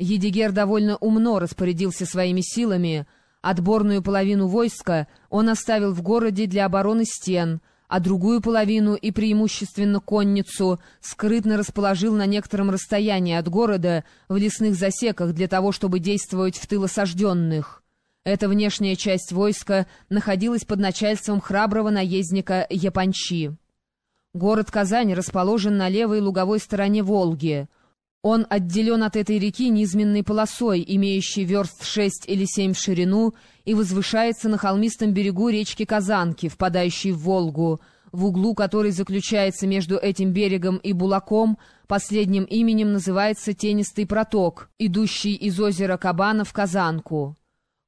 Едигер довольно умно распорядился своими силами. Отборную половину войска он оставил в городе для обороны стен, а другую половину и преимущественно конницу скрытно расположил на некотором расстоянии от города в лесных засеках для того, чтобы действовать в тыл осажденных. Эта внешняя часть войска находилась под начальством храброго наездника Япончи. Город Казань расположен на левой луговой стороне Волги. Он отделен от этой реки низменной полосой, имеющей верст шесть или семь в ширину, и возвышается на холмистом берегу речки Казанки, впадающей в Волгу, в углу которой заключается между этим берегом и Булаком, последним именем называется Тенистый проток, идущий из озера Кабана в Казанку.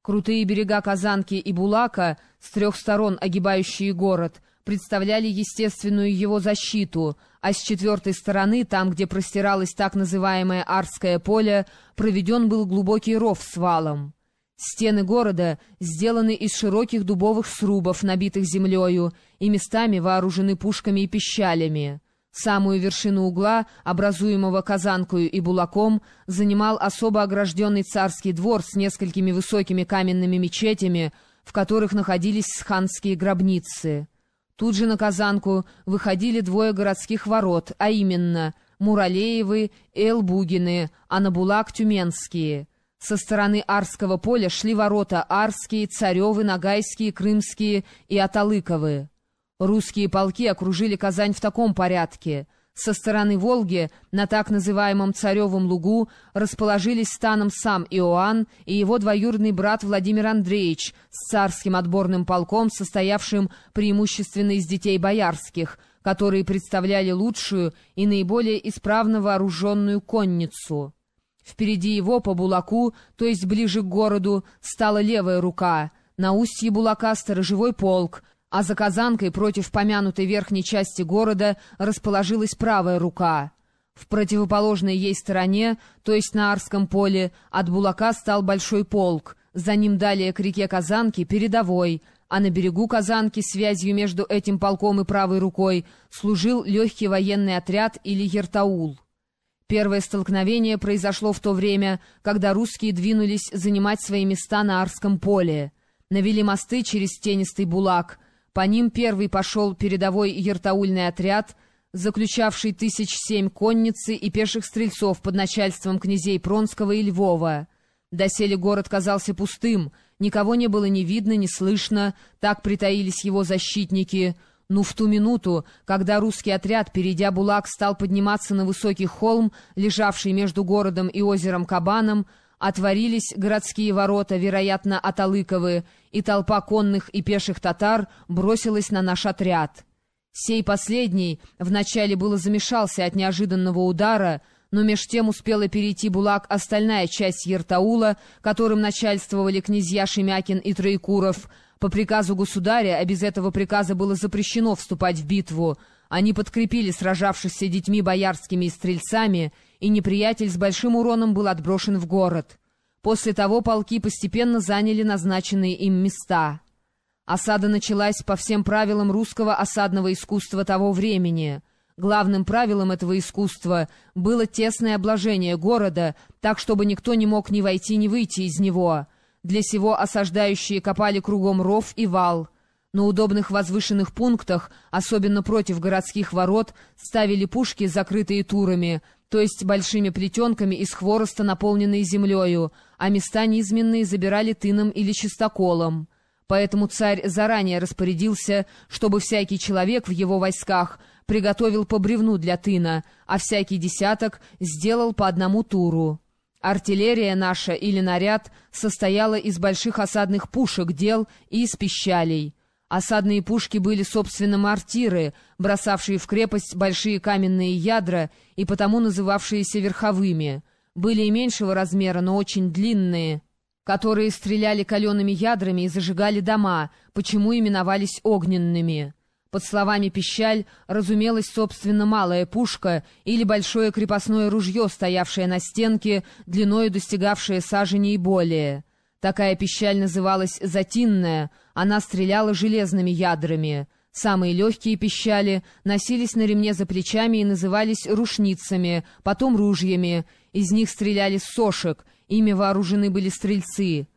Крутые берега Казанки и Булака, с трех сторон огибающие город — представляли естественную его защиту, а с четвертой стороны, там, где простиралось так называемое Арское поле, проведен был глубокий ров с валом. Стены города сделаны из широких дубовых срубов, набитых землею, и местами вооружены пушками и пищалями. Самую вершину угла, образуемого казанкою и булаком, занимал особо огражденный царский двор с несколькими высокими каменными мечетями, в которых находились ханские гробницы. Тут же на Казанку выходили двое городских ворот, а именно Муралеевы Элбугины, а на Булак — Тюменские. Со стороны Арского поля шли ворота Арские, Царевы, Ногайские, Крымские и Аталыковы. Русские полки окружили Казань в таком порядке — со стороны Волги на так называемом Царевом лугу расположились станом сам Иоанн и его двоюродный брат Владимир Андреевич с царским отборным полком, состоявшим преимущественно из детей боярских, которые представляли лучшую и наиболее исправно вооруженную конницу. Впереди его по Булаку, то есть ближе к городу, стала левая рука, на устье Булака сторожевой полк, а за Казанкой против помянутой верхней части города расположилась правая рука. В противоположной ей стороне, то есть на Арском поле, от Булака стал большой полк, за ним далее к реке Казанки передовой, а на берегу Казанки связью между этим полком и правой рукой служил легкий военный отряд или Ертаул. Первое столкновение произошло в то время, когда русские двинулись занимать свои места на Арском поле. Навели мосты через тенистый Булак — по ним первый пошел передовой ертаульный отряд, заключавший тысяч семь конницы и пеших стрельцов под начальством князей Пронского и Львова. Доселе город казался пустым, никого не было ни видно, ни слышно, так притаились его защитники. Но в ту минуту, когда русский отряд, перейдя Булак, стал подниматься на высокий холм, лежавший между городом и озером Кабаном, Отворились городские ворота, вероятно, Аталыковы, и толпа конных и пеших татар бросилась на наш отряд. Сей последний вначале было замешался от неожиданного удара, но меж тем успела перейти Булак остальная часть Ертаула, которым начальствовали князья Шемякин и Троекуров. По приказу государя, а без этого приказа было запрещено вступать в битву, они подкрепили сражавшихся детьми боярскими и стрельцами, и неприятель с большим уроном был отброшен в город. После того полки постепенно заняли назначенные им места. Осада началась по всем правилам русского осадного искусства того времени. Главным правилом этого искусства было тесное обложение города, так чтобы никто не мог ни войти, ни выйти из него. Для сего осаждающие копали кругом ров и вал. На удобных возвышенных пунктах, особенно против городских ворот, ставили пушки, закрытые турами — то есть большими плетенками из хвороста, наполненные землею, а места низменные забирали тыном или чистоколом. Поэтому царь заранее распорядился, чтобы всякий человек в его войсках приготовил по бревну для тына, а всякий десяток сделал по одному туру. Артиллерия наша или наряд состояла из больших осадных пушек, дел и из пищалей. Осадные пушки были, собственно, мортиры, бросавшие в крепость большие каменные ядра и потому называвшиеся верховыми. Были и меньшего размера, но очень длинные, которые стреляли калеными ядрами и зажигали дома, почему именовались огненными. Под словами «пищаль» разумелась, собственно, малая пушка или большое крепостное ружье, стоявшее на стенке, длиною достигавшее сажени и более. Такая пищаль называлась «затинная», она стреляла железными ядрами. Самые легкие пищали носились на ремне за плечами и назывались рушницами, потом ружьями. Из них стреляли сошек, ими вооружены были стрельцы.